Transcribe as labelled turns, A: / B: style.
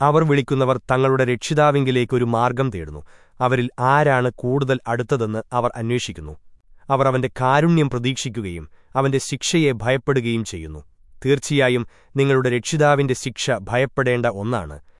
A: അവർ വിളിക്കുന്നവർ തങ്ങളുടെ രക്ഷിതാവിങ്കിലേക്കൊരു മാർഗം തേടുന്നു. അവരിൽ ആരാണ് കൂടുതൽ അടുത്തതെന്ന് അവർ അന്വേഷിക്കുന്നു. അവർ അവന്റെ കാരുണ്യം പ്രതീക്ഷിക്കുകയും അവന്റെ ശിക്ഷയെ ഭയപ്പെടുകയും ചെയ്യുന്നു. തീർച്ചയായും നിങ്ങളുടെ രക്ഷിതാവിന്റെ ശിക്ഷ ഭയപ്പെടേണ്ട ഒന്നാണ്.